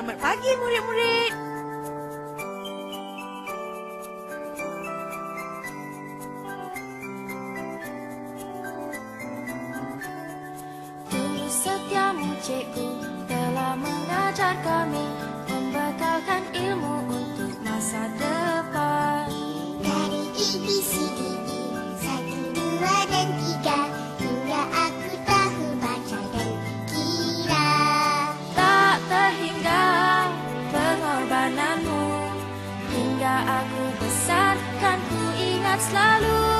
Selamat pagi murid-murid. Cikgu telah mengajar kami Membekalkan ilmu untuk masa depan aku besar kan ku ingat selalu